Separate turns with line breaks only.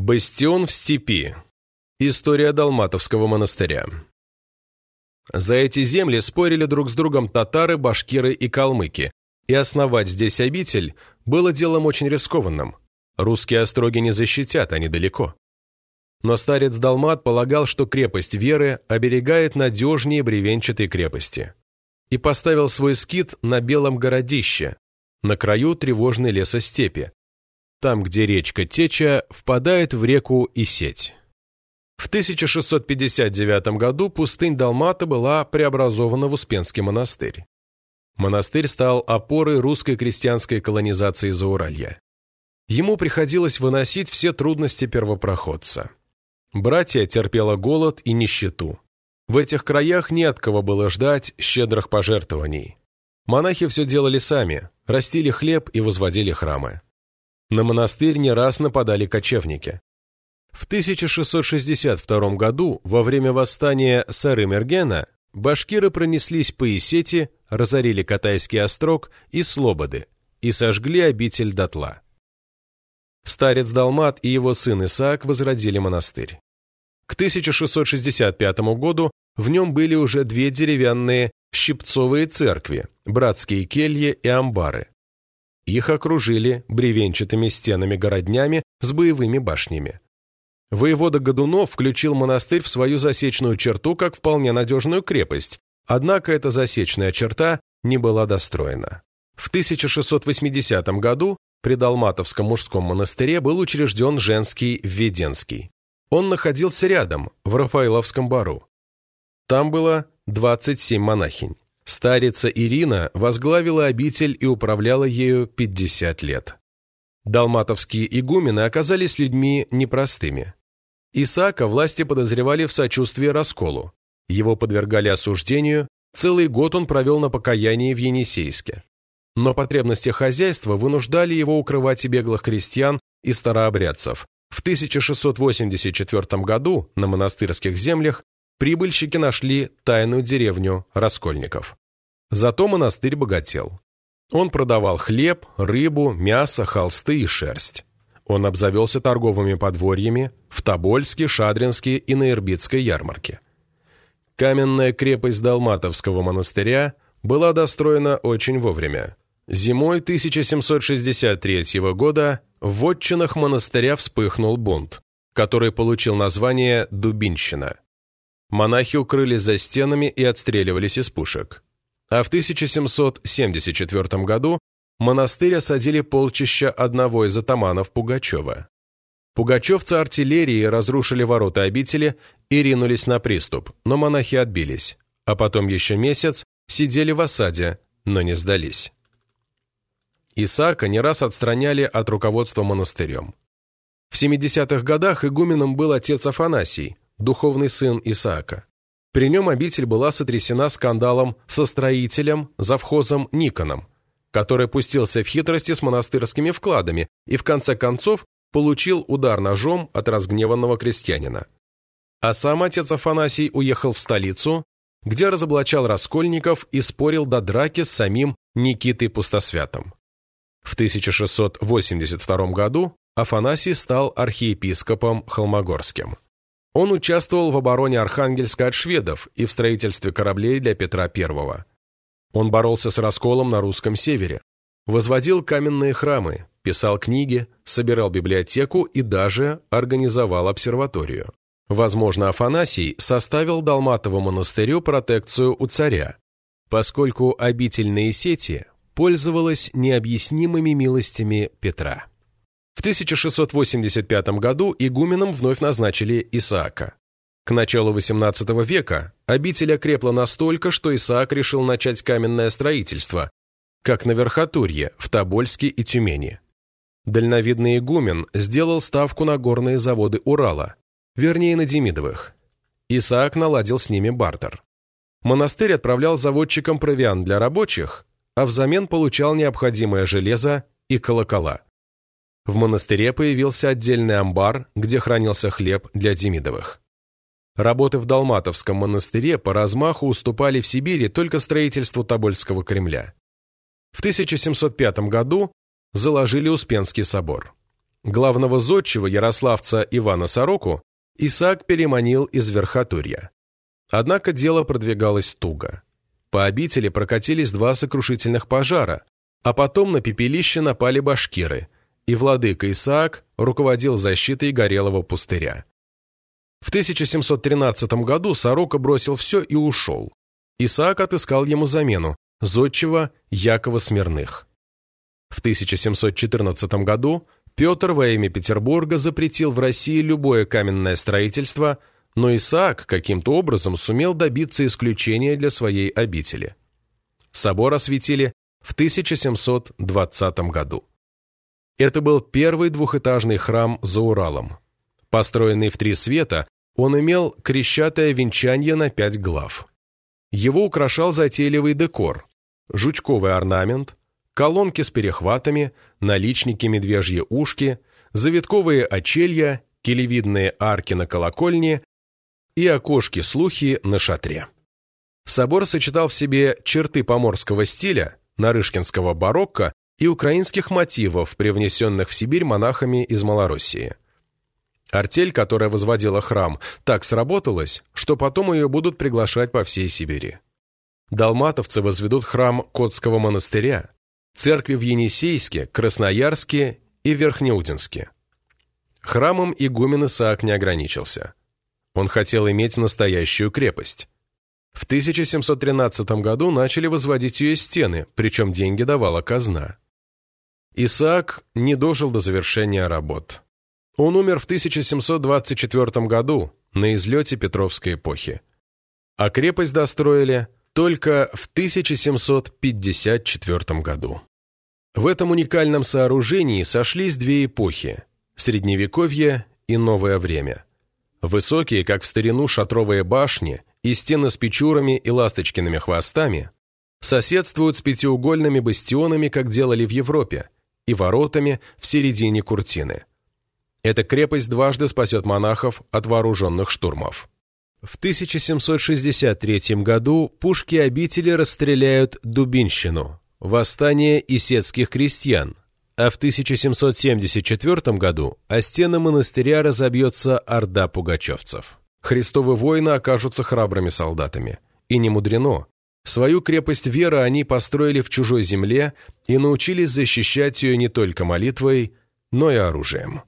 Бастион в степи. История Далматовского монастыря. За эти земли спорили друг с другом татары, башкиры и калмыки, и основать здесь обитель было делом очень рискованным. Русские остроги не защитят, они далеко. Но старец Далмат полагал, что крепость веры оберегает надежнее бревенчатой крепости. И поставил свой скит на белом городище, на краю тревожной лесостепи, там, где речка Теча впадает в реку Исеть. В 1659 году пустынь Далмата была преобразована в Успенский монастырь. Монастырь стал опорой русской крестьянской колонизации Зауралья. Ему приходилось выносить все трудности первопроходца. Братья терпела голод и нищету. В этих краях не от кого было ждать щедрых пожертвований. Монахи все делали сами, растили хлеб и возводили храмы. На монастырь не раз нападали кочевники. В 1662 году, во время восстания Сары-Мергена, башкиры пронеслись по Исети, разорили Катайский острог и Слободы и сожгли обитель дотла. Старец Далмат и его сын Исаак возродили монастырь. К 1665 году в нем были уже две деревянные щипцовые церкви, братские кельи и амбары. Их окружили бревенчатыми стенами-городнями с боевыми башнями. Воевода Годунов включил монастырь в свою засечную черту как вполне надежную крепость, однако эта засечная черта не была достроена. В 1680 году при Далматовском мужском монастыре был учрежден женский Введенский. Он находился рядом, в Рафаиловском бару. Там было 27 монахинь. Старица Ирина возглавила обитель и управляла ею 50 лет. Далматовские игумены оказались людьми непростыми. Исаака власти подозревали в сочувствии расколу. Его подвергали осуждению, целый год он провел на покаянии в Енисейске. Но потребности хозяйства вынуждали его укрывать и беглых крестьян и старообрядцев. В 1684 году на монастырских землях прибыльщики нашли тайную деревню Раскольников. Зато монастырь богател. Он продавал хлеб, рыбу, мясо, холсты и шерсть. Он обзавелся торговыми подворьями в Тобольске, Шадринске и на Ирбитской ярмарке. Каменная крепость Далматовского монастыря была достроена очень вовремя. Зимой 1763 года в вотчинах монастыря вспыхнул бунт, который получил название «Дубинщина». Монахи укрылись за стенами и отстреливались из пушек. А в 1774 году монастырь осадили полчища одного из атаманов Пугачева. Пугачевцы артиллерии разрушили ворота обители и ринулись на приступ, но монахи отбились, а потом еще месяц сидели в осаде, но не сдались. Исаака не раз отстраняли от руководства монастырем. В 70-х годах игуменом был отец Афанасий, духовный сын Исаака. При нем обитель была сотрясена скандалом со строителем, завхозом Никоном, который пустился в хитрости с монастырскими вкладами и в конце концов получил удар ножом от разгневанного крестьянина. А сам отец Афанасий уехал в столицу, где разоблачал раскольников и спорил до драки с самим Никитой Пустосвятым. В 1682 году Афанасий стал архиепископом Холмогорским. Он участвовал в обороне Архангельска от шведов и в строительстве кораблей для Петра I. Он боролся с расколом на русском севере, возводил каменные храмы, писал книги, собирал библиотеку и даже организовал обсерваторию. Возможно, Афанасий составил Далматову монастырю протекцию у царя, поскольку обитель сети пользовалась необъяснимыми милостями Петра. В 1685 году игуменом вновь назначили Исаака. К началу XVIII века обитель окрепла настолько, что Исаак решил начать каменное строительство, как на Верхотурье, в Тобольске и Тюмени. Дальновидный игумен сделал ставку на горные заводы Урала, вернее, на Демидовых. Исаак наладил с ними бартер. Монастырь отправлял заводчикам провиант для рабочих, а взамен получал необходимое железо и колокола. В монастыре появился отдельный амбар, где хранился хлеб для Демидовых. Работы в Далматовском монастыре по размаху уступали в Сибири только строительству Тобольского Кремля. В 1705 году заложили Успенский собор. Главного зодчего ярославца Ивана Сороку Исаак переманил из Верхотурья. Однако дело продвигалось туго. По обители прокатились два сокрушительных пожара, а потом на пепелище напали башкиры, и владыка Исаак руководил защитой Горелого пустыря. В 1713 году Сорока бросил все и ушел. Исаак отыскал ему замену, зодчего Якова Смирных. В 1714 году Петр во имя Петербурга запретил в России любое каменное строительство, но Исаак каким-то образом сумел добиться исключения для своей обители. Собор осветили в 1720 году. Это был первый двухэтажный храм за Уралом. Построенный в три света, он имел крещатое венчание на пять глав. Его украшал затейливый декор, жучковый орнамент, колонки с перехватами, наличники медвежьи ушки, завитковые очелья, келевидные арки на колокольне и окошки-слухи на шатре. Собор сочетал в себе черты поморского стиля, нарышкинского барокко и украинских мотивов, привнесенных в Сибирь монахами из Малороссии. Артель, которая возводила храм, так сработалась, что потом ее будут приглашать по всей Сибири. Далматовцы возведут храм Котского монастыря, церкви в Енисейске, Красноярске и Верхнеудинске. Храмом игумен Исаак не ограничился. Он хотел иметь настоящую крепость. В 1713 году начали возводить ее стены, причем деньги давала казна. Исаак не дожил до завершения работ. Он умер в 1724 году, на излете Петровской эпохи. А крепость достроили только в 1754 году. В этом уникальном сооружении сошлись две эпохи – Средневековье и Новое время. Высокие, как в старину, шатровые башни и стены с печурами и ласточкиными хвостами соседствуют с пятиугольными бастионами, как делали в Европе, и воротами в середине Куртины. Эта крепость дважды спасет монахов от вооруженных штурмов. В 1763 году пушки обители расстреляют Дубинщину, восстание исетских крестьян, а в 1774 году о стены монастыря разобьется орда пугачевцев. Христовы воины окажутся храбрыми солдатами. И не мудрено. Свою крепость веры они построили в чужой земле и научились защищать ее не только молитвой, но и оружием.